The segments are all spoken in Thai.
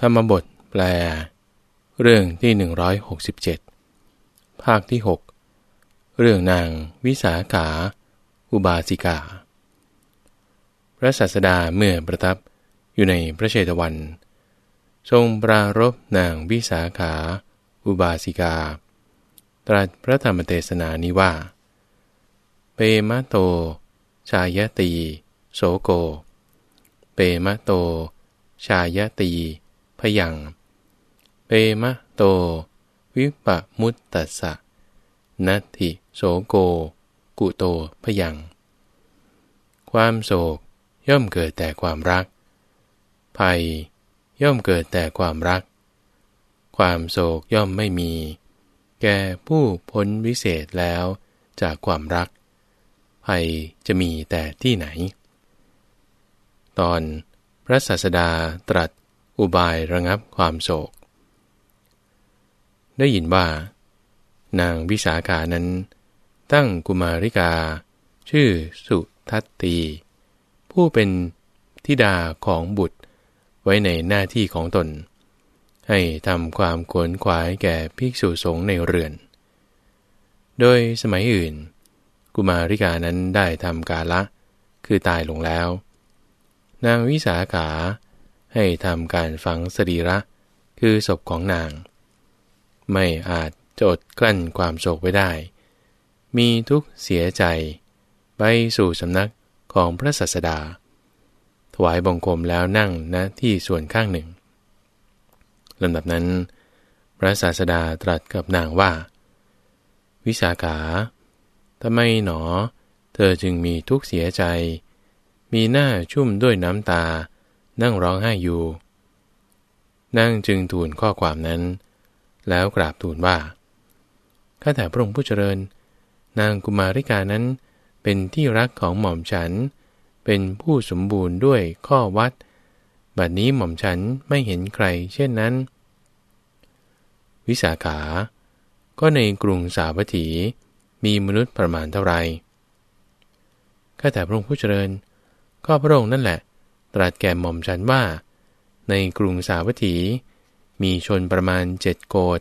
ธรรมบทแปล เรื่องที่ 167 ภาคที่ 6 เรื่องนางวิสาขา อุบาสิกา พระศาสดาเมื่อประทับอยู่ในพระเชตวัน ทรงปรารบนางวิสาขา อุบาสิกา ตรัสพระธรรมเทศนานี้ว่า เปมะโต ชายตี โสโก เปมะโต ชายตี ยัง เปมะโต วิปมุตตสสะนัตถิโสโก กุโตพยัง ความโศกย่อมเกิดแต่ความรัก ภัยย่อมเกิดแต่ความรัก ความโศกย่อมไม่มี แก่ผู้พ้นวิเศษแล้วจากความรัก ภัยจะมีแต่ที่ไหน ตอนพระศาสดาตรัส อุบายระงับความโศก ได้ยินว่า นางวิสาขานั้น ตั้งกุมาริกา ชื่อสุทัตตี ผู้เป็นทิดาของบุตรไว้ในหน้าที่ของตน ให้ทำความขวนขวายแก่ภิกษุสงฆ์ในเรือน โดยสมัยอื่น กุมาริกานั้นได้ทำกาละ คือตายลงแล้ว นางวิสาขา ให้ทำการฝังสรีระ คือศพของนาง ไม่อาจจดกลั้นความโศกไว้ได้ มีทุกเสียใจ ไปสู่สำนักของพระสัสดา ถวายบังคมแล้วนั่งณที่ส่วนข้างหนึ่งลำดับนั้น พระศาสดาตรัสกับนางว่า วิสาขาทำไมหนอ เธอจึงมีทุกเสียใจ มีหน้าชุ่มด้วยน้ำตา นั่งร้องไห้อยู่ นั่งจึงทูลข้อความนั้น แล้วกราบทูลว่า ข้าแต่พระองค์ผู้เจริญ นางกุมาริกานั้นเป็นที่รักของหม่อมฉัน เป็นผู้สมบูรณ์ด้วยข้อวัด บัดนี้หม่อมฉันไม่เห็นใครเช่นนั้น วิสาขา ก็ในกรุงสาวัตถีมีมนุษย์ประมาณเท่าไรข้าแต่พระองค์ผู้เจริญ ก็พระองค์นั่นแหละ ตรัสแก่หม่อมฉันว่า ในกรุงสาวัตถี มีชนประมาณเจ็ดโกด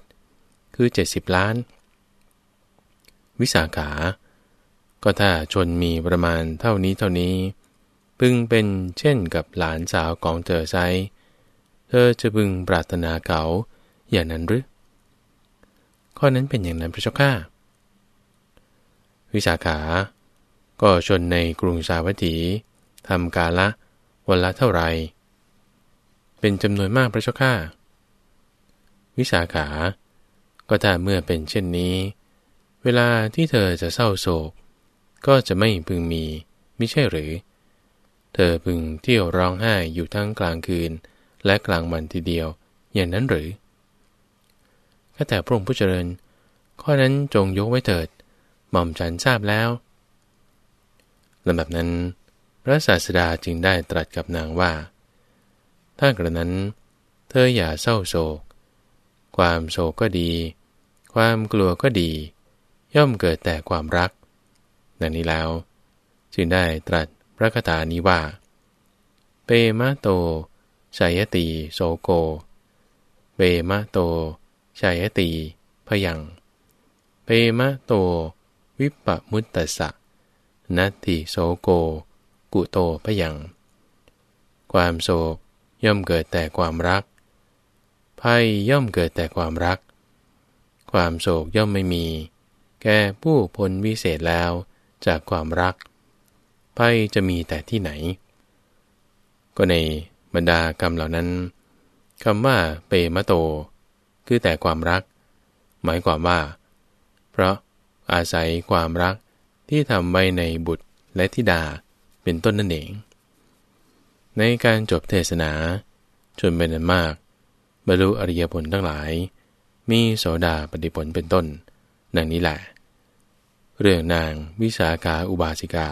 คือเจ็ดสิบล้าน วิสาขา ก็ถ้าชนมีประมาณเท่านี้เท่านี้ พึงเป็นเช่นกับหลานสาวของเธอไซเธอจะพึงปรารถนาเขาอย่างนั้นหรือข้อนั้นเป็นอย่างนั้นพระเจ้าข้าวิสาขา ก็ชนในกรุงสาวัตถีทำกาละ วันละเท่าไรเป็นจำนวนมากพระเจ้าข้าวิสาขา ก็ถ้าเมื่อเป็นเช่นนี้ เวลาที่เธอจะเศร้าโศก ก็จะไม่พึงมีไม่ใช่หรือ เธอพึงเที่ยวร้องไห้อยู่ทั้งกลางคืนและกลางวันทีเดียวอย่างนั้นหรือข้าแต่พระองค์ผู้เจริญ ข้อนั้นจงยกไว้เถิด หม่อมฉันทราบแล้วลำดับนั้น พระศาสดาจึงได้ตรัสกับนางว่า ถ้ากระนั้น เธออย่าเศร้าโศก ความโศกก็ดี ความกลัวก็ดี ย่อมเกิดแต่ความรัก ดังนี้แล้ว จึงได้ตรัสพระคาถานี้ว่า เปมะโตชายตีโสโก เปมะโตชายตีพยัง เปมะโต วิปปมุตตสะ นัตติโสโก กุโตพยัง ความโศกย่อมเกิดแต่ความรัก ภัยย่อมเกิดแต่ความรัก ความโศกย่อมไม่มี แก่ผู้พ้นวิเศษแล้วจากความรัก ภัยจะมีแต่ที่ไหน ก็ในบรรดากรรมเหล่านั้นคำว่าเปมะโต คือแต่ความรัก หมายความว่า เพราะอาศัยความรักที่ทำไว้ในบุตรและธิดา เป็นต้นนั่นเอง ในการจบเทศนาชนเป็นอันมาก บรรลุอริยผลทั้งหลาย มีโสดาปฏิผลเป็นต้น ดังนี้แหละ เรื่องนางวิสาขาอุบาสิกา